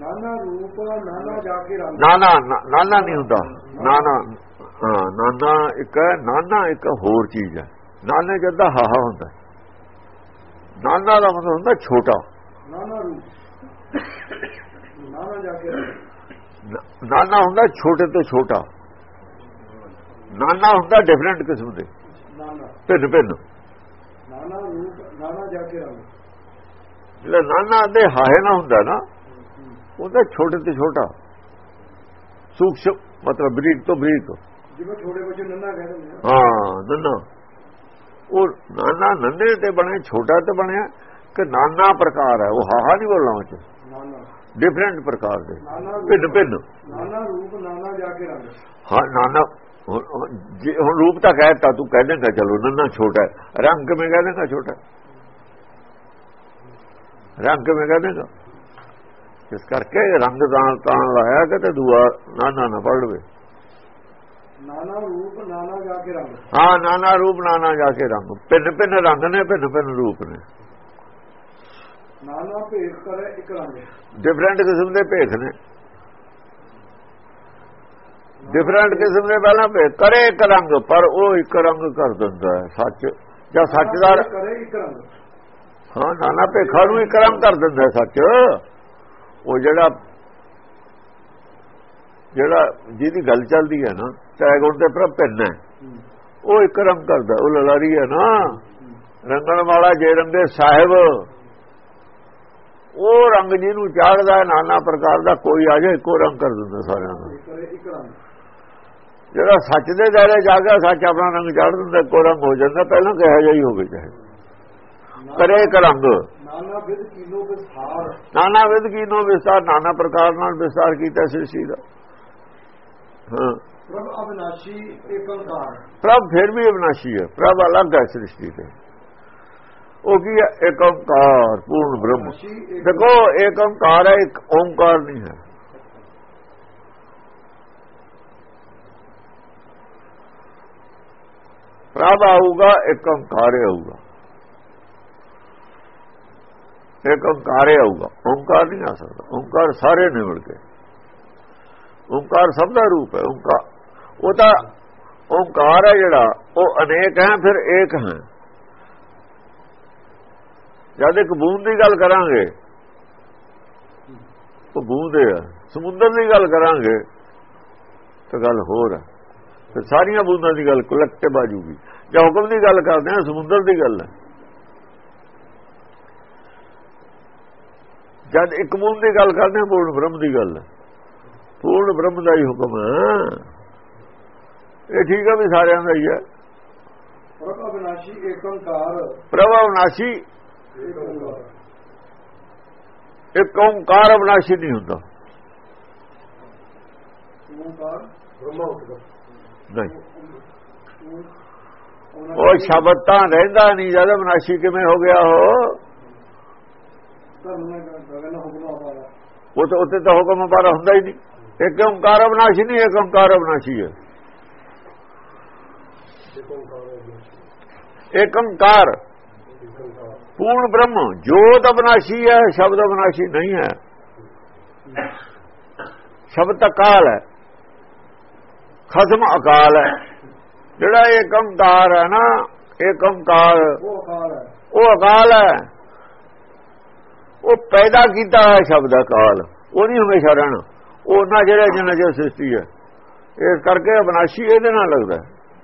ਨਾਨਾ ਰੂਪ ਨਾਨਾ ਜਾ ਕੇ ਰੰਗ ਨਾਨਾ ਨਾ- ਨਾਨਾ ਨਹੀਂ ਹੁੰਦਾ। ਨਾਨਾ ਹਾਂ ਨਾਨਾ ਇੱਕ ਨਾਨਾ ਇੱਕ ਹੋਰ ਚੀਜ਼ ਹੈ। ਨਾਨੇ ਜਦਾ ਹਾਹਾ ਹੁੰਦਾ। ਨਾਨਾ ਦਾ ਮਤਲਬ ਹੁੰਦਾ ਛੋਟਾ। ਨਾਨਾ ਰੂਪ। ਨਾਨਾ ਜਾ ਕੇ ਰੰਗ। ਨਾ- ਨਾਨਾ ਹੁੰਦਾ ਛੋਟੇ ਤੋਂ ਛੋਟਾ। ਨਾਨਾ ਹੁੰਦਾ ਡਿਫਰੈਂਟ ਕਿਸਮ ਦੇ। ਨਾਨਾ। ਭਿੰਨ ਭਿੰਨ। ਨਾਨਾ ਰੂਪ ਨਾਨਾ ਜਾ ਕੇ ਰੰਗ। ਜਿਹੜਾ ਨਾਨਾ ਦੇ ਹਾਏ ਨਾ ਹੁੰਦਾ ਨਾ ਉਹਦਾ ਛੋਟੇ ਤੋਂ ਛੋਟਾ। ਸੂਖਸ਼ਮ ਮਤਲਬ ਬਰੀਕ ਤੋਂ ਬਰੀਕ। ਜਿਵੇਂ ਛੋਟੇ ਬੱਚੇ ਨੰਨਾ ਹਾਂ ਨੰਨਾ। ਉਹ ਨਾਨਾ ਨੰਨੇ ਤੇ ਬਣਿਆ ਛੋਟਾ ਤੇ ਬਣਿਆ ਕਿ ਨਾਨਾ ਪ੍ਰਕਾਰ ਹੈ। ਉਹ ਹਾਹਾ ਨਹੀਂ ਬੋਲਣਾ ਉਹ ਚ। ਡਿਫਰੈਂਟ ਪ੍ਰਕਾਰ ਦੇ। ਭਿੰਨ ਭਿੰਨ। ਨਾਨਾ ਰੂਪ ਨਾਨਾ ਜਾ ਕੇ ਰੰਗ ਹਾਂ ਨਾਨਾ ਜੇ- ਹੁਣ ਰੂਪ ਤਾਂ ਕਹਿਤਾ ਤੂੰ ਕਹਿ ਦੇਂਗਾ ਚਲੋ ਨੰਨਾ ਛੋਟਾ ਰੰਗ ਕਿਵੇਂ ਕਹਿ ਦੇਂਗਾ ਛੋਟਾ? ਰੰਗ ਕਿਵੇਂ ਕਹਿ ਦੇਂਗਾ ਇਸ ਕਰਕੇ ਰੰਗ ਤਾਂ ਤਾਂ ਲਾਇਆ ਕਿ ਤੇ ਦੂਆ ਨਾਨਾ ਨਾ ਪੜ ਲਵੇ। ਨਾਨਾ ਰੂਪ ਨਾਨਾ ਜਾ ਕੇ ਰੰਗ। ਹਾਂ ਨਾਨਾ ਰੂਪ ਨਾਨਾ ਜਾ ਕੇ ਰੰਗ। ਭਿੰਨ ਭਿੰਨ ਰੰਗ ਨੇ ਭਿੰਨ ਭਿੰਨ ਰੂਪ ਨੇ। ਨਾਨਾ ਭੇਦ ਕਰੇ ਇੱਕ ਰੰਗ। ਡਿਫਰੈਂਟ ਕਿਸਮ ਦੇ ਭੇਖ ਨੇ। ਡਿਫਰੈਂਟ ਕਿਸਮ ਦੇ ਪਹਿਲਾਂ ਭੇਖ ਕਰੇ ਇੱਕ ਰੰਗ ਪਰ ਉਹ ਇੱਕ ਰੰਗ ਕਰ ਦਿੰਦਾ ਹੈ ਸੱਚ। ਜਾਂ ਸੱਚ ਦਾ ਕਰੇ ਇੱਕ ਰੰਗ। ਹਾਂ ਨਾਨਾ ਭੇਖਾ ਨੂੰ ਇੱਕ ਰੰਗ ਕਰ ਦਿੰਦਾ ਸੱਚ। ਉਹ ਜਿਹੜਾ ਜਿਹੜਾ ਜਿਹਦੀ ਗੱਲ ਚੱਲਦੀ ਹੈ ਨਾ ਟੈਗੋਨ ਤੇ ਪ੍ਰਭ ਭਿੰਨ ਹੈ। ਉਹ ਇੱਕ ਰੰਗ ਕਰਦਾ ਉਹ ਲਲਾਰੀ ਹੈ ਨਾ। ਰੰਗਣ ਵਾਲਾ ਜੇ ਰੰਗੇ ਸਾਹਿਬ। ਉਹ ਰੰਗ ਜਿਹਨੂੰ ਚਾੜਦਾ ਨਾਨਾ ਪ੍ਰਕਾਰ ਦਾ ਕੋਈ ਆ ਜਾਏ ਇੱਕੋ ਰੰਗ ਕਰ ਦਿੰਦਾ ਸਾਰਿਆਂ ਦਾ। ਜਿਹੜਾ ਸੱਚ ਦੇ ਦਾਇਰੇ ਜਾ ਕੇ ਸੱਚ ਆਪਣਾ ਰੰਗ ਚਾੜ ਦਿੰਦਾ ਇੱਕੋ ਰੰਗ ਹੋ ਜਾਂਦਾ ਪਹਿਲਾਂ ਕਿਹਾ ਹੀ ਹੋਵੇ ਚਾਹੇ। ਕਰੇ ਇੱਕ ਰੰਗ। ਨਾਨਾ ਵਿਦ ਕੀਨੋ ਵਿਸਥਾਰ ਨਾਨਾ ਵਿਦ ਕੀਨੋ ਵਿਸਤਾਰ ਨਾਨਾ ਪ੍ਰਕਾਰ ਨਾਲ ਵਿਸਤਾਰ ਕੀਤਾ ਸ੍ਰਿਸ਼ਟੀ ਦਾ। ਹਾਂ। ਪ੍ਰਭ ਅਬਨਾਸ਼ੀ ਏਕੰਕਾਰ। ਪ੍ਰਭ ਫਿਰ ਵੀ ਅਵਨਾਸ਼ੀ ਹੈ। ਪ੍ਰਭ ਅਲੱਗ ਹੈ ਸ੍ਰਿਸ਼ਟੀ ਤੇ। ਉਹ ਕੀ ਹੈ? ਏਕ ਓੰਕਾਰ ਪੂਰਨ ਬ੍ਰਹਮ। ਅਬਨਾਸ਼ੀ ਦੇਖੋ ਏਕ ਓੰਕਾਰ ਹੈ ਇੱਕ ਓੰਕਾਰ ਨਹੀਂ ਹੈ। ਪ੍ਰਭ ਆਊਗਾ ਇੱਕ ਹੀ ਆਊਗਾ। ਇੱਕ ਓੰਕਾਰ ਹੀ ਆਊਗਾ। ਓੰਕਾਰ ਨਹੀਂ ਆ ਸਕਦਾ। ਓੰਕਾਰ ਸਾਰੇ ਨੇ ਮਿਲ ਕੇ। ਓੰਕਾਰ ਸਭ ਦਾ ਰੂਪ ਹੈ। ਓੰਕਾਰ ਉਹ ਤਾਂ ਓੰਕਾਰ ਹੈ ਜਿਹੜਾ, ਉਹ ਅਨੇਕ ਹੈ, ਫਿਰ ਏਕ ਹੈ। ਜਦ ਇੱਕ ਬੂੰਦ ਦੀ ਗੱਲ ਕਰਾਂਗੇ, ਉਹ ਬੂੰਦ ਹੈ। ਸਮੁੰਦਰ ਦੀ ਗੱਲ ਕਰਾਂਗੇ, ਤਾਂ ਗੱਲ ਹੋਰ ਹੈ। ਫਿਰ ਸਾਰੀਆਂ ਬੂੰਦਾਂ ਦੀ ਗੱਲ ਕਲੈਕਟਿਵ ਆ ਜੂਗੀ ਜੇ ਹੁਕਮ ਦੀ ਗੱਲ ਕਰਦੇ ਹਾਂ, ਸਮੁੰਦਰ ਦੀ ਗੱਲ ਹੈ। ਜਦ ਇੱਕ ਬੂੰਦ ਦੀ ਗੱਲ ਕਰਦੇ ਹਾਂ ਪੂਰਨ ਬ੍ਰਹਮ ਦੀ ਗੱਲ। ਹੈ ਪੂਰਨ ਬ੍ਰਹਮ ਦਾ ਹੀ ਹੁਕਮ ਹੈ। ਇਹ ਠੀਕ ਹੈ ਵੀ ਸਾਰਿਆਂ ਦਾ ਹੀ ਹੈ। ਪ੍ਰਭ ਅਬਨਾਸ਼ੀ ਏਕੰਕਾਰ ਪ੍ਰਭ ਅਵਨਾਸ਼ੀ ਏਕੰਕਾਰ ਇੱਕ ਓੰਕਾਰ ਅਵਨਾਸ਼ੀ ਨਹੀਂ ਹੁੰਦਾ। ਨਹੀਂ। ਉਹ ਸ਼ਬਦ ਤਾਂ ਰਹਿੰਦਾ ਨਹੀਂ ਜਦ ਅਵਨਾਸ਼ੀ ਕਿਵੇਂ ਹੋ ਗਿਆ ਉਹ ਧਰਮ ਨੇ ਗਗਨ ਹੁਕਮ ਆਵਾਰਾ ਉਹ ਤਾਂ ਉੱਤੇ ਤਾਂ ਹੁਕਮ ਪਾਰਾ ਹੁੰਦਾ ਹੀ ਨਹੀਂ। ਇੱਕ ਓੰਕਾਰ ਅਵਨਾਸ਼ੀ ਨਹੀਂ ਇੱਕ ਓੰਕਾਰ ਅਵਨਾਸ਼ੀ ਹੈ। ਇੱਕ ਓੰਕਾਰ। ਪੂਰਨ ਬ੍ਰਹਮ। ਜੋਤ ਅਵਨਾਸ਼ੀ ਹੈ ਸ਼ਬਦ ਅਵਨਾਸ਼ੀ ਨਹੀਂ ਹੈ। ਸ਼ਬਦ ਤਾਂ ਕਾਲ ਹੈ। ਖਸਮ ਅਕਾਲ ਹੈ। ਜਿਹੜਾ ਇੱਕ ਓੰਕਾਰ ਹੈ ਨਾ ਇੱਕ ਓੰਕਾਰ। ਉਹ ਅਕਾਲ ਹੈ। ਉਹ ਪੈਦਾ ਕੀਤਾ ਹੋਇਆ ਸ਼ਬਦ ਅਕਾਲ ਉਹ ਨਹੀਂ ਹਮੇਸ਼ਾ ਰਹਿਣਾ। ਉਹਨਾਂ ਜਿਹੜਾ ਜਿੰਨਾ ਜੋ ਸ੍ਰਿਸ਼ਟੀ ਹੈ। ਇਸ ਕਰਕੇ ਅਬਨਾਸ਼ੀ ਇਹਦੇ ਨਾਲ ਲੱਗਦਾ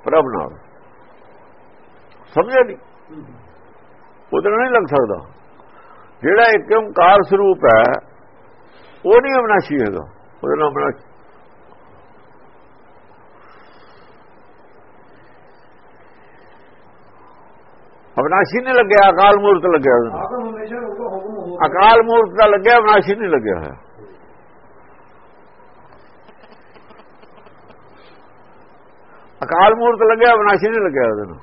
ਪ੍ਰਭ ਨਾਲ। ਸਮਝਿਆ ਨਹੀਂ? ਉਹਦੇ ਨਾਲ ਨਹੀਂ ਲੱਗ ਸਕਦਾ। ਜਿਹੜਾ ਇੱਕ ਓਮਕਾਰ ਸਰੂਪ ਹੈ, ਉਹ ਨਹੀਂ ਅਬਨਾਸ਼ੀ ਹੈਗਾ। ਉਹਦੇ ਨਾਲ ਅਬਨਾਸ਼ੀ ਨਹੀਂ ਲੱਗਿਆ ਅਕਾਲ ਮੂਰਤ ਲੱਗਿਆ ਹੋ ਅਕਾਲ ਮੂਰਤ ਦਾ ਲੱਗਿਆ ਅਬਨਾਸ਼ੀ ਨਹੀਂ ਲੱਗਿਆ ਹੋਇਆ। ਅਕਾਲ ਮੂਰਤ ਲੱਗਿਆ ਅਬਨਾਸ਼ੀ ਨਹੀਂ ਲੱਗਿਆ ਉਹਦੇ ਨਾਲ।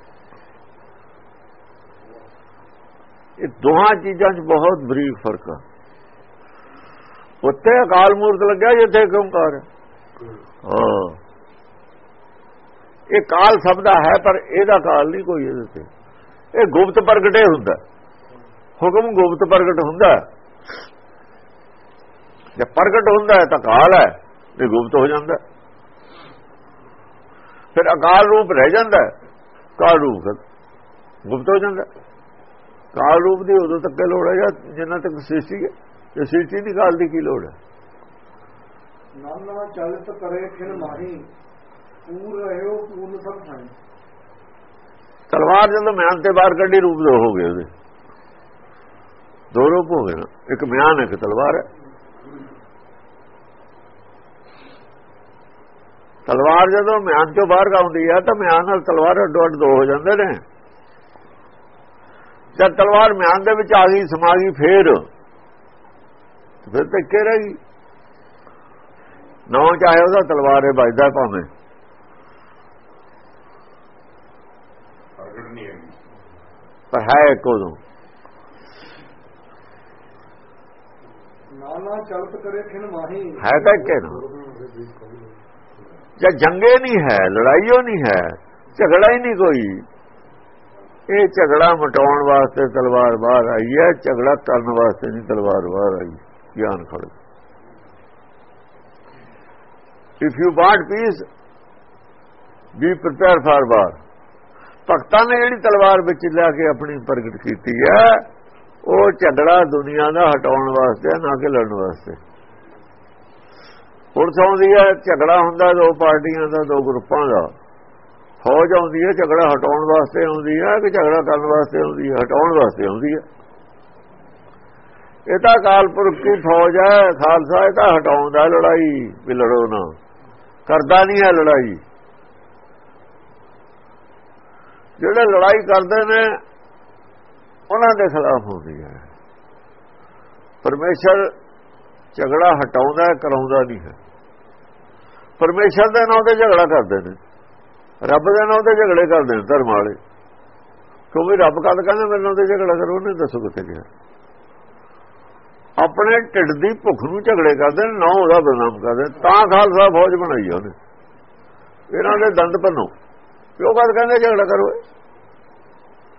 ਇਹ ਦੋਹਾਂ ਚੀਜ਼ਾਂ 'ਚ ਬਹੁਤ ਬਰੀਕ ਫ਼ਰਕ ਆ। ਉੱਤੇ ਅਕਾਲ ਮੂਰਤ ਲੱਗਿਆ ਜਿੱਥੇ ਓੰਕਾਰ ਹੈ। ਹਾਂ। ਇਹ ਕਾਲ ਸਭ ਦਾ ਹੈ ਪਰ ਇਹਦਾ ਕਾਲ ਨਹੀਂ ਕੋਈ ਇਹਦੇ ਤੇ ਇਹ ਗੁਪਤ ਪ੍ਰਗਟੇ ਹੁੰਦਾ। ਹੁਕਮ ਗੁਪਤ ਪ੍ਰਗਟ ਹੁੰਦਾ। ਜੇ ਪ੍ਰਗਟ ਹੁੰਦਾ ਤਾਂ ਕਾਲ ਹੈ ਤੇ ਗੁਪਤ ਹੋ ਜਾਂਦਾ। ਫਿਰ ਅਕਾਲ ਰੂਪ ਰਹਿ ਜਾਂਦਾ। ਕਾਲ ਰੂਪ ਗੁਪਤ ਹੋ ਜਾਂਦਾ। ਕਾਲ ਰੂਪ ਦੀ ਉਦੋਂ ਤੱਕ ਲੋੜ ਹੈ ਜਿੰਨਾ ਤੱਕ ਸ੍ਰਿਸ਼ਟੀ ਹੈ? ਤੇ ਸ੍ਰਿਸ਼ਟੀ ਦੀ ਕਾਲ ਦੀ ਕੀ ਲੋੜ ਹੈ? ਨਾਨਾ ਚਲਤ ਕਰੇ ਖਿਨ ਮਾਹੀ। ਪੂਰ ਰਹਿਓ ਪੂਰਨ ਸਭ ਥਾਈ ਤਲਵਾਰ ਜਦੋਂ ਮਿਆਨ ਤੇ ਬਾਹਰ ਕੱਢੀ, ਰੂਪ ਦੋ ਹੋ ਗਏ ਉਹਦੇ। ਦੋ ਰੂਪ ਹੋ ਗਏ ਨਾ। ਇੱਕ ਮਿਆਨ, ਇੱਕ ਤਲਵਾਰ ਹੈ। ਤਲਵਾਰ ਜਦੋਂ ਮਿਆਨ ਤੋਂ ਬਾਹਰ ਗਾਉਂਦੀ ਹੈ ਤਾਂ ਮਿਆਨ ਨਾਲ ਤਲਵਾਰ ਅੱਡੋ ਅੱਡ ਦੋ ਹੋ ਜਾਂਦੇ ਨੇ। ਜਦ ਤਲਵਾਰ ਮਿਆਨ ਦੇ ਵਿੱਚ ਆ ਗਈ, ਸਮਾ ਗਈ ਫੇਰ ਫਿਰ ਤੇ ਕੇ ਰਹੀ ਨੌ ਚਾਹੇ ਉਹਦਾ ਤਲਵਾਰ ਹੈ ਵੱਜਦਾ ਭਾਵੇਂ। ਪਰ ਹੈ ਕੋਦੋਂ ਨਾਨਾ ਚਲਤ ਕਰੇ ਖਿਨ ਮਾਹੀ। ਹੈ ਤਾਂ ਕਿ ਨਾ ਜੇ ਜੰਗੇ ਨਹੀਂ ਹੈ ਲੜਾਈਓ ਨਹੀਂ ਹੈ ਝਗੜਾ ਹੀ ਨਹੀਂ ਕੋਈ। ਇਹ ਝਗੜਾ ਮਟਾਉਣ ਵਾਸਤੇ ਤਲਵਾਰ ਬਾਹਰ ਆਈ ਹੈ ਝਗੜਾ ਕਰਨ ਵਾਸਤੇ ਨਹੀਂ ਤਲਵਾਰ ਬਾਹਰ ਆਈ ਗਿਆਨ ਖੜ if you want peace be prepare for war ਭਗਤਾਂ ਨੇ ਜਿਹੜੀ ਤਲਵਾਰ ਵਿੱਚ ਲੈ ਕੇ ਆਪਣੀ ਪ੍ਰਗਟ ਕੀਤੀ ਹੈ, ਉਹ ਝਗੜਾ ਦੁਨੀਆ ਦਾ ਹਟਾਉਣ ਵਾਸਤੇ ਨਾ ਕਿ ਲੜਨ ਵਾਸਤੇ। ਹੁਣ ਸੌਂਦੀ ਹੈ, ਝਗੜਾ ਹੁੰਦਾ ਦੋ ਪਾਰਟੀਆਂ ਦਾ, ਦੋ ਗਰੁੱਪਾਂ ਦਾ। ਫੌਜ ਆਉਂਦੀ ਹੈ, ਝਗੜਾ ਹਟਾਉਣ ਵਾਸਤੇ ਆਉਂਦੀ ਹੈ, ਕਿ ਝਗੜਾ ਕਰਨ ਵਾਸਤੇ ਆਉਂਦੀ ਹੈ, ਹਟਾਉਣ ਵਾਸਤੇ ਆਉਂਦੀ ਹੈ। ਇਹ ਤਾਂ ਕਾਲਪੁਰਖ ਦੀ ਫੌਜ ਹੈ, ਖਾਲਸਾ, ਇਹ ਤਾਂ ਹਟਾਉਂਦਾ ਲੜਾਈ, ਵੀ ਲੜੋ ਨਾ। ਕਰਦਾ ਨਹੀਂ ਹੈ ਲੜਾਈ। ਜਿਹੜੇ ਲੜਾਈ ਕਰਦੇ ਨੇ, ਉਹਨਾਂ ਦੇ ਖਿਲਾਫ ਹੁੰਦੀ ਹੈ। ਪਰਮੇਸ਼ਰ ਝਗੜਾ ਹਟਾਉਂਦਾ ਕਰਾਉਂਦਾ ਨਹੀਂ ਹੈ। ਪਰਮੇਸ਼ਰ ਦੇ ਨਾਂ ਤੇ ਝਗੜਾ ਕਰਦੇ ਨੇ। ਰੱਬ ਦੇ ਨਾਂ ਤੇ ਝਗੜੇ ਕਰਦੇ ਨੇ, ਧਰਮ ਵਾਲੇ। ਕਿਉਂਕਿ ਰੱਬ ਕਦ ਕਹਿੰਦਾ, ਮੇਰੇ ਨਾਲ ਤੇ ਝਗੜਾ ਕਰੋ, ਉਹਨੇ ਦੱਸੋ ਕਿੱਥੇ ਗਿਆ। ਆਪਣੇ ਢਿੱਡ ਦੀ ਭੁੱਖ ਨੂੰ ਝਗੜੇ ਕਰਦੇ ਨੇ, ਨਾ ਉਹਦਾ ਬਦਨਾਮ ਕਰਦੇ ਤਾਂ ਖਾਲਸਾ ਫੌਜ ਬਣਾਈ ਉਹਨੇ। ਇਹਨਾਂ ਦੇ ਦੰਦ ਭੰਨੋ। ਕਿਉਂ ਕਦ ਕਹਿੰਦੇ ਝਗੜਾ ਕਰੋ।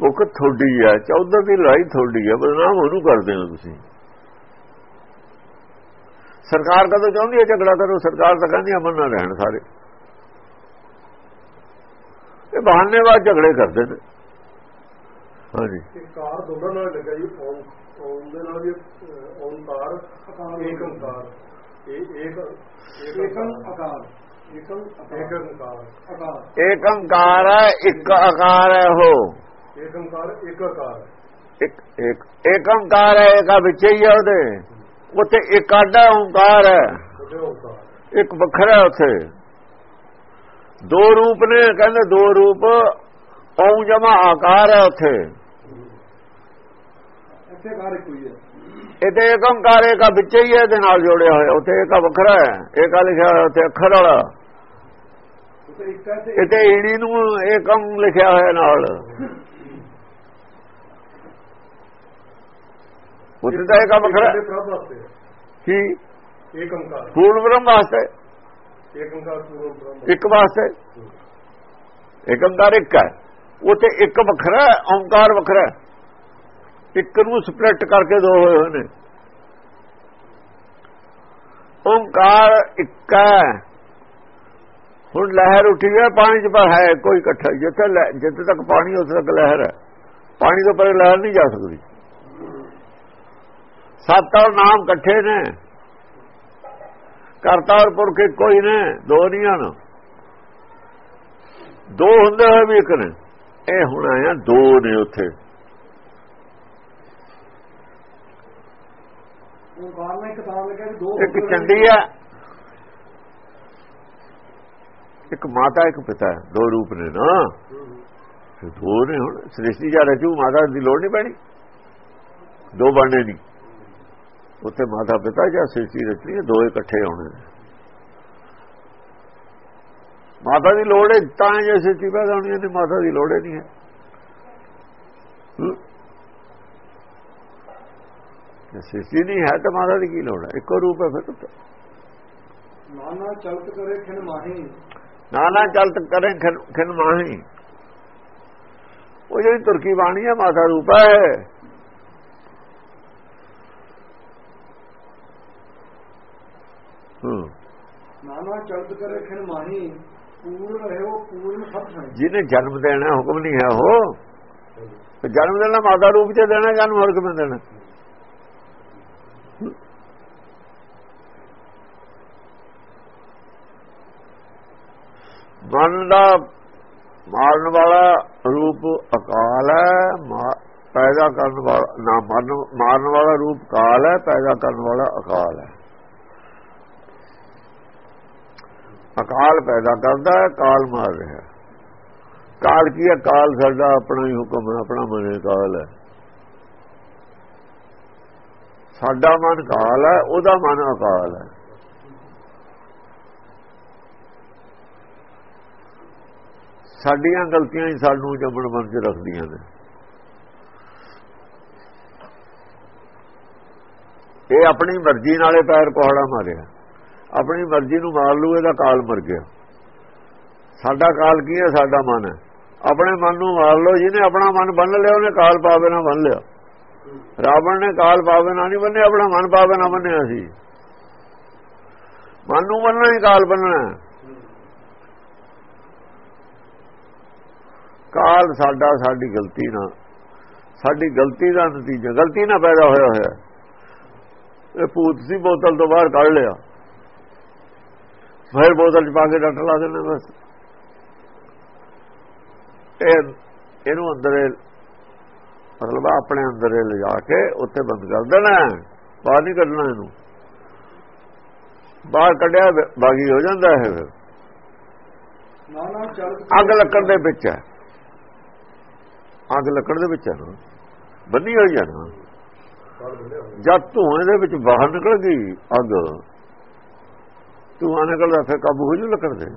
ਭੁੱਖ ਥੋੜੀ ਹੈ ਚੌਧਰ ਦੀ ਲੜਾਈ ਥੋੜੀ ਹੈ ਬਦਨਾਮ ਉਹਨੂੰ ਕਰਦੇ ਹੋ ਤੁਸੀਂ। ਸਰਕਾਰ ਕਦੋਂ ਚਾਹੁੰਦੀ ਹੈ ਝਗੜਾ ਕਰੋ? ਸਰਕਾਰ ਤਾਂ ਕਹਿੰਦੀ ਅਮਨ ਨਾਲ ਰਹਿਣ ਸਾਰੇ। ਇਹ ਬਹਾਨੇ ਬਾਅਦ ਝਗੜੇ ਕਰਦੇ ਨੇ। ਹਾਂਜੀ। ਕਾਰ ਦੋਨਾਂ ਨਾਲ ਲੱਗਾ ਜੀ ਓਮ ਓਮ ਦੇ ਨਾਲ ਵੀ ਓਮਕਾਰ ਏਕ ਓਮਕਾਰ ਇਹ ਏਕ ਏਕੰ ਆਕਾਰ ਏਕ ਓੰਕਾਰ ਹੈ ਇੱਕ ਆਕਾਰ ਹੈ ਉਹ। ਓਮਕਾਰ ਇੱਕ ਆਕਾਰ। ਇੱਕ ਇੱਕ ਓੰਕਾਰ ਹੈ ਇੱਕ ਵਿੱਚ ਹੀ ਹੈ ਉਹਦੇ। ਉੱਥੇ ਇੱਕ ਆਡਾ ਓੰਕਾਰ ਹੈ। ਇੱਕ ਵੱਖਰਾ ਉੱਥੇ। ਦੋ ਰੂਪ ਨੇ ਕਹਿੰਦੇ ਦੋ ਰੂਪ ਓਮ ਜਮਾ ਆਕਾਰ ਹੈ ਉੱਥੇ। ਇੱਥੇ ਕਾਰ ਇੱਕ ਹੋਈ ਹੈ ਇਹਦੇ ਏਕ ਓੰਕਾਰ ਇੱਕ ਵਿੱਚ ਹੀ ਹੈ ਇਹਦੇ ਨਾਲ ਜੋੜਿਆ ਹੋਇਆ। ਉੱਥੇ ਇੱਕ ਵੱਖਰਾ ਹੈ ਇੱਕ ਲਿਖਿਆ ਹੋਇਆ ਉੱਥੇ ਅੱਖਰ ਵਾਲਾ। ਉੱਥੇ ਇੱਕ ਹੈ ਤੇ ਈੜੀ ਨੂੰ ਏਕਮ ਲਿਖਿਆ ਹੋਇਆ ਨਾਲ। ਉੱਥੇ ਤਾਂ ਇੱਕ ਵੱਖਰਾ ਸਾਡੇ ਪ੍ਰਭ ਵਾਸਤੇ ਕੀ? ਏਕ ਓਮਕਾਰ ਪੂਰਨ ਬ੍ਰਹਮ ਵਾਸਤੇ। ਏਕ ਓਮਕਾਰ ਪੂਰਨ ਬ੍ਰਹਮ ਇੱਕ ਵਾਸਤੇ। ਇੱਕ ਓੰਕਾਰ ਇੱਕ ਹੈ। ਉੱਥੇ ਇੱਕ ਵੱਖਰਾ ਓੰਕਾਰ ਵੱਖਰਾ ਹੈ। ਇੱਕ ਨੂੰ ਸਪਲਿਟ ਕਰਕੇ ਦੋ ਹੋਏ ਹੋਏ ਨੇ। ਓੰਕਾਰ ਇੱਕ ਹੈ। ਹੁਣ ਲਹਿਰ ਉੱਠੀ ਹੈ, ਪਾਣੀ 'ਚ ਪਰ ਹੈ ਕੋਈ ਇਕੱਠਾ ਜਿੱਥੇ ਜਿੱਥੇ ਤੱਕ ਪਾਣੀ ਉੱਥੇ ਤੱਕ ਲਹਿਰ ਹੈ। ਪਾਣੀ ਤੋਂ ਪਰੇ ਲਹਿਰ ਨਹੀਂ ਜਾ ਸਕਦੀ। ਸੱਤ ਔਰ ਨਾਮ ਇਕੱਠੇ ਨੇ। ਕਰਤਾ ਔਰ ਪੁਰਖ ਕੋਈ ਨੇ, ਦੋ ਨਹੀਂ ਹਨ। ਦੋ ਹੁੰਦੇ ਹੋਏ ਵੀ ਇੱਕ ਨੇ। ਇਹ ਹੁਣ ਆਇਆ ਦੋ ਨੇ ਉੱਥੇ ਓਮਕਾਰ ਨੇ ਇੱਕ ਚੰਡੀ ਹੈ ਇੱਕ ਮਾਤਾ ਇੱਕ ਪਿਤਾ। ਦੋ ਰੂਪ ਨੇ ਨਾ। ਦੋ ਨੇ ਹੁਣ। ਸ੍ਰਿਸ਼ਟੀ ਜਾ ਰਚੂ ਮਾਤਾ ਦੀ ਲੋੜ ਨਹੀਂ ਪੈਣੀ। ਦੋ ਬਣਨੇ ਨਹੀਂ। ਉੱਥੇ ਮਾਤਾ ਪਿਤਾ ਜਾਂ ਸ੍ਰਿਸ਼ਟੀ ਰਚਣੀ ਦੋ ਇਕੱਠੇ ਹੋਣੇ ਮਾਤਾ ਦੀ ਲੋੜ ਹੈ ਤਾਂ ਜੇ ਸ੍ਰਿਸ਼ਟੀ ਪੈਦਾ ਹੋਣੀ ਹੈ ਤੇ ਮਾਤਾ ਦੀ ਲੋੜ ਨਹੀਂ ਹੈ। ਸ੍ਰਿਸ਼ਟੀ ਨਹੀਂ ਹੈ ਤਾਂ ਮਾਤਾ ਦੀ ਕੀ ਲੋੜ ਹੈ? ਇੱਕੋ ਰੂਪ ਹੈ ਫਿਰ ਤਾਂ। ਨਾਨਾ ਚਲਤ ਕਰੇ ਖਿਨ ਮਾਹੀ। ਨਾਨਾ ਚਲਤ ਕਰੇ ਖਿਨ- ਮਾਹੀ। ਉਹ ਜਿਹੜੀ ਤੁਰਕੀ ਬਾਣੀ ਹੈ ਮਾਤਾ ਰੂਪ ਹੈ। ਹਾਂ। ਨਾਨਾ ਚਲਤ ਕਰੇ ਖਿਨ ਮਾਹੀ। ਪੂਰਨ ਰਹਿਓ ਪੂਰਨ ਸਭ ਥਾਈ ਜਿਹਨੇ ਜਨਮ ਦੇਣਾ ਹੁਕਮ ਨਹੀਂ ਹੈ ਉਹ ਜਨਮ ਦੇਣਾ ਮਾਤਾ ਰੂਪ ਚ ਦੇਣਾ ਜਨਮ ਹੋਰ ਕਿਵੇਂ ਦੇਣਾ? ਮਨ ਦਾ ਮਾਰਨ ਵਾਲਾ ਰੂਪ ਅਕਾਲ ਹੈ ਪੈਦਾ ਕਰਨ ਵਾਲਾ, ਨਾ ਮਾਰਨ ਵਾਲਾ ਰੂਪ ਕਾਲ ਹੈ, ਪੈਦਾ ਕਰਨ ਵਾਲਾ ਅਕਾਲ ਹੈ। ਅਕਾਲ ਪੈਦਾ ਕਰਦਾ ਹੈ, ਕਾਲ ਮਾਰ ਰਿਹਾ ਕਾਲ ਕੀ ਹੈ? ਕਾਲ ਸਾਡਾ ਆਪਣਾ ਹੀ ਹੁਕਮ ਹੈ, ਆਪਣਾ ਮਨ ਕਾਲ ਹੈ। ਸਾਡਾ ਮਨ ਕਾਲ ਹੈ, ਉਹਦਾ ਮਨ ਅਕਾਲ ਹੈ। ਸਾਡੀਆਂ ਗਲਤੀਆਂ ਹੀ ਸਾਨੂੰ ਜੰਮਣ ਬਣ ਚ ਰੱਖਦੀਆਂ ਨੇ। ਇਹ ਆਪਣੀ ਮਰਜ਼ੀ ਨਾਲੇ ਪੈਰ ਕੋਹੜਾ ਮਾਰਿਆ। ਆਪਣੀ ਮਰਜ਼ੀ ਨੂੰ ਮਾਰ ਲੂ, ਇਹਦਾ ਕਾਲ ਮਰ ਗਿਆ। ਸਾਡਾ ਕਾਲ ਕੀ ਹੈ? ਸਾਡਾ ਮਨ ਹੈ। ਆਪਣੇ ਮਨ ਨੂੰ ਮਾਰ ਲਓ, ਜਿਹਨੇ ਆਪਣਾ ਮਨ ਬੰਨ ਲਿਆ, ਉਹਨੇ ਕਾਲ ਪਾਵੇ ਨਾ ਬੰਨ ਲਿਆ। ਰਾਵਣ ਨੇ ਕਾਲ ਪਾਵੇ ਨਾ ਨਹੀਂ ਬੰਨੇ ਆਪਣਾ ਮਨ ਪਾਵੇ ਨਾ ਬੰਨਿਆ ਸੀ। ਮਨ ਨੂੰ ਬੰਨਣਾ ਹੀ ਕਾਲ ਬੰਨਣਾ ਕਾਲ ਸਾਡਾ ਸਾਡੀ ਗਲਤੀ ਨਾਲ ਸਾਡੀ ਗਲਤੀ ਦਾ ਨਤੀਜਾ ਗਲਤੀ ਨਾਲ ਪੈਦਾ ਹੋਇਆ ਹੋਇਆ। ਇਹ ਭੂਤ ਸੀ ਬੋਤਲ ਤੋਂ ਬਾਹਰ ਕੱਢ ਲਿਆ। ਫਿਰ ਬੋਤਲ ਚ ਪਾ ਕੇ ਡਾਕਟਰ ਲਾ ਦੇਣਾ ਬਸ। ਇਹ ਇਹਨੂੰ ਅੰਦਰ ਮਤਲਬ ਆਪਣੇ ਅੰਦਰ ਲਿਜਾ ਕੇ ਉੱਥੇ ਬੰਦ ਕਰ ਦੇਣਾ ਬਾਹਰ ਨਹੀਂ ਕੱਢਣਾ ਇਹਨੂੰ। ਬਾਹਰ ਕੱਢਿਆ ਬਾਗੀ ਹੋ ਜਾਂਦਾ ਹੈ ਫਿਰ ਨਾ ਨਾ ਚੱਲ। ਅੱਗ ਲੱਕੜ ਦੇ ਵਿੱਚ ਹੈ। ਅੱਗ ਲੱਕੜ ਦੇ ਵਿੱਚ ਹੈ ਨਾ, ਬੰਨੀ ਹੋਈ ਹੈ ਨਾ, ਜਦ ਧੂਏ ਦੇ ਵਿੱਚ ਬਾਹਰ ਨਿਕਲ ਗਈ ਅੱਗ, ਧੂਆ ਨਿਕਲਦਾ ਫਿਰ ਕਾਬੂ ਹੋ ਜੂ ਲੱਕੜ ਦੇ।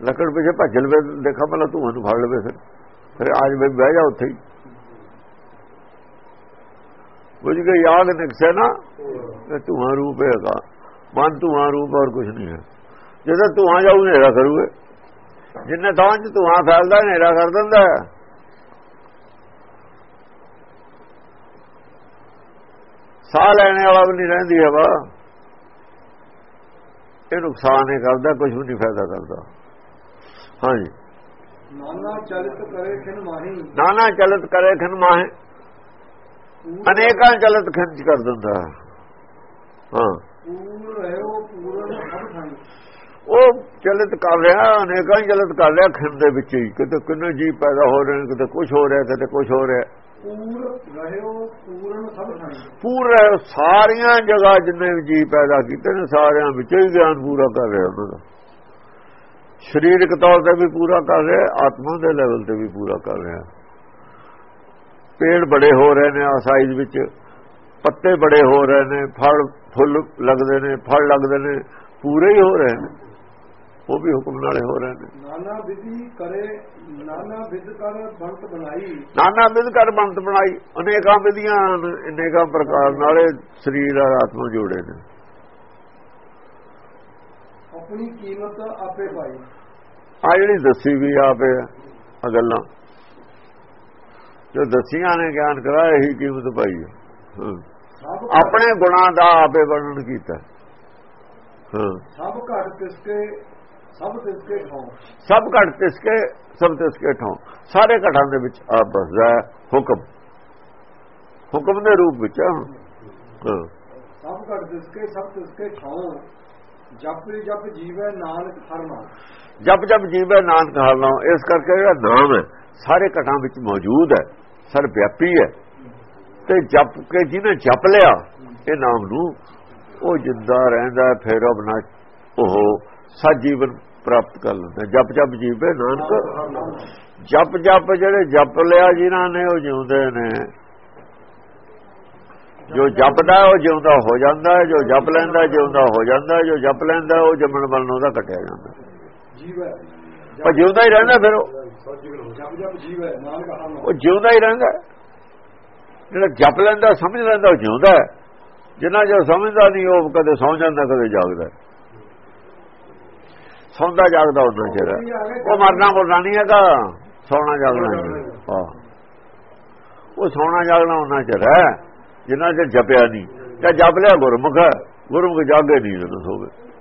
ਲੱਕੜ ਪਿੱਛੇ ਭੱਜ ਲਵੇ, ਦੇਖਾ ਪਹਿਲਾਂ ਧੂਆਂ ਨੂੰ ਫੜ ਲਵੇ ਫਿਰ ਫਿਰ ਆਜ ਵੀ ਬਹਿ ਜਾ ਉੱਥੇ ਹੀ। ਬੁਝ ਕੇ ਯਾਦ ਨਿਕਸੇ ਨਾ, ਤੇ ਧੂਆਂ ਰੂਪ ਹੈਗਾ, ਮਨ ਧੂਆਂ ਰੂਪ ਔਰ ਕੁਝ ਨਹੀਂ ਹੈ। ਜਦੋਂ ਧੂਆਂ ਜਾਊ ਹਨੇਰਾ ਕਰੂਗੇ। ਜਿੰਨੇ ਥਾਂ 'ਚ ਧੂਆਂ ਫੈਲਦਾ, ਹਨੇਰਾ ਕਰ ਦਿੰਦਾ ਸਾਹ ਲੈਣੇ ਵਾਲਾ ਵੀ ਨਹੀਂ ਰਹਿੰਦੀ ਹਵਾ। ਇਹ ਨੁਕਸਾਨ ਹੀ ਕਰਦਾ ਕੁਝ ਵੀ ਨਹੀਂ ਫਾਇਦਾ ਕਰਦਾ। ਹਾਂਜੀ। ਨਾਨਾ ਚਲਿਤ ਕਰੇ ਖਿਨ ਮਾਹੀ। ਨਾਨਾ ਚਲਤ ਕਰੇ ਖਿਨ ਮਾਹੇ। ਅਨੇਕਾਂ ਚਲਤ ਖਿੰਚ ਕਰ ਦਿੰਦਾ। ਹਾਂ। ਉਹ ਚਲਤ ਕਰ ਰਿਹਾ ਅਨੇਕਾਂ ਚਲਤ ਕਰ ਰਿਹਾ ਖਿੰਡ ਦੇ ਵਿੱਚ ਹੀ। ਕਿਤੇ ਕਿੰਨੇ ਜੀ ਪੈਦਾ ਹੋ ਰਹੇ ਨੇ ਕਿਤੇ ਕੁਝ ਹੋ ਰਿਹਾ ਕਿਤੇ ਕੁਝ ਹੋ ਰਿਹਾ। ਪੂਰ ਰਹਿਓ, ਪੂਰਨ ਸਭ ਥਾਈ ਪੂਰਾ ਸਾਰੀਆਂ ਜਗ੍ਹਾ ਜਿੰਨੇ ਵੀ ਜੀ ਪੈਦਾ ਕੀਤੇ ਨੇ, ਸਾਰਿਆਂ ਵਿੱਚ ਹੀ ਗਿਆਨ ਪੂਰਾ ਕਰ ਰਿਹਾ ਉਹਨਾਂ ਦਾ। ਸਰੀਰਕ ਤੌਰ ਤੇ ਵੀ ਪੂਰਾ ਕਰ ਰਿਹਾ, ਆਤਮਾ ਦੇ ਲੈਵਲ ਤੇ ਵੀ ਪੂਰਾ ਕਰ ਰਿਹਾ। ਪੇੜ ਬੜੇ ਹੋ ਰਹੇ ਨੇ ਆ ਸਾਈਜ਼ ਵਿੱਚ। ਪੱਤੇ ਬੜੇ ਹੋ ਰਹੇ ਨੇ, ਫਲ, ਫੁੱਲ ਲੱਗਦੇ ਨੇ, ਫਲ ਲੱਗਦੇ ਨੇ, ਪੂਰੇ ਹੀ ਹੋ ਰਹੇ ਨੇ। ਉਹ ਵੀ ਹੁਕਮ ਨਾਲੇ ਹੋ ਰਹੇ ਨੇ। ਨਾਨਾ ਵਿਧੀ ਕਰੇ ਨਾਨਾ ਵਿਧ ਕਰ ਬੰਤ ਬਣਾਈ। ਨਾਨਾ ਵਿਧ ਕਰ ਬੰਤ ਬਣਾਈ। ਅਨੇਕਾਂ ਵਿਧੀਆਂ ਅਨੇਕਾਂ ਪ੍ਰਕਾਰ ਨਾਲੇ ਸਰੀਰ ਔਰ ਆਤਮਾ ਜੋੜੇ ਨੇ। ਆਪਣੀ ਕੀਮਤ ਆਪੇ ਪਾਈ। ਆ ਜਿਹੜੀ ਦੱਸੀ ਵੀ ਆਪੇ ਆ ਗੱਲਾਂ। ਜੋ ਦਸੀਆਂ ਨੇ ਗਿਆਨ ਕਰਾਇਆ ਇਹੀ ਕੀਮਤ ਪਾਈ ਹੈ। ਹਾਂ। ਆਪਣੇ ਗੁਣਾਂ ਦਾ ਆਪੇ ਵਰਣਨ ਕੀਤਾ। ਹਾਂ। ਸਭ ਘਟ ਤਿਸਕੇ ਸਭ ਤਿਸਕੇ ਠਾਉ। ਸਭ ਘਟ ਤਿਸਕੇ ਸਭ ਤਿਸਕੇ ਠਾਂ ਸਾਰੇ ਘਟਾਂ ਦੇ ਵਿੱਚ ਆਪ ਬਸਦਾ ਹੁਕਮ। ਹੁਕਮ ਦੇ ਰੂਪ ਵਿੱਚ। ਸਭ ਘਟ ਤਿਸਕੇ ਸਭ ਤਿਸਕੇ ਠਾਉ। ਜਪ ਜਪ ਜੀਵੈ ਨਾਨਕ ਹਰ ਨਾਮ। ਜਪ ਜਪ ਜੀਵੇ ਨਾਨਕ ਹਾਲਾਂ ਇਸ ਕਰਕੇ ਜਿਹੜਾ ਨਾਮ ਹੈ। ਸਾਰੇ ਘਟਾਂ ਵਿੱਚ ਮੌਜੂਦ ਹੈ ਸਰ ਵਿਆਪੀ ਹੈ। ਤੇ ਜਪ ਕੇ ਜਿਹਨੇ ਜਪ ਲਿਆ ਇਹ ਨਾਮ ਨੂੰ ਉਹ ਜਿੰਦਾ ਰਹਿੰਦਾ ਫਿਰ ਆਪਣਾ ਉਹ ਸੱਚ ਜੀਵਨ ਪ੍ਰਾਪਤ ਕਰ ਲੈਂਦਾ। ਜਪ ਜਪ ਜੀਵੇ ਨਾਨਕ। ਜਪ ਜਪ ਜਿਹੜੇ ਜਪ ਲਿਆ ਜਿਨ੍ਹਾਂ ਨੇ ਉਹ ਜਿਉਂਦੇ ਨੇ। ਜੋ ਜਪਦਾ ਉਹ ਜਿਉਂਦਾ ਹੋ ਜਾਂਦਾ ਹੈ। ਜੋ ਜਪ ਲੈਂਦਾ ਜਿਉਂਦਾ ਹੋ ਜਾਂਦਾ ਹੈ, ਜੋ ਜਪ ਲੈਂਦਾ ਉਹ ਜੰਮਣ ਵੱਲ ਨੂੰ ਉਹਦਾ ਕੱਟਿਆ ਜਾਂਦਾ ਜੀਵੈ ਪਰ ਜਿਉਂਦਾ ਹੀ ਰਹਿੰਦਾ ਫਿਰ ਉਹ। ਉਹ ਜਿਉਂਦਾ ਹੀ ਰਹਿੰਦਾ ਜਿਹੜਾ ਜਪ ਲੈਂਦਾ ਸਮਝ ਲੈਂਦਾ ਉਹ ਜਿਉਂਦਾ ਹੈ। ਜਿੰਨਾ ਜੋ ਸਮਝਦਾ ਨਹੀਂ ਉਹ ਕਦੇ ਸੌਂ ਜਾਂਦਾ ਕਦੇ ਜਾਗਦਾ ਸੌਂਦਾ ਜਾਗਦਾ ਉਹਨਾਂ ਚਿਰ। ਹੈ। ਉਹ ਮਰਨਾ ਮੁਰਨਾ ਨਹੀਂ ਹੈਗਾ ਸੌਣਾ ਜਾਗਣਾ ਹੀ। ਉਹ ਸੌਣਾ ਜਾਗਣਾ ਉਹਨਾਂ ਚਿਰ ਹੈ ਜਿੰਨਾ ਚਿਰ ਜਪਿਆ ਨਹੀਂ। ਜਾਂ ਜਪ ਲਿਆ ਗੁਰਮੁਖ ਗੁਰਮੁਖ ਜਾਗੇ ਨਹੀਂ ਜਦੋਂ ਸੋਵੇ।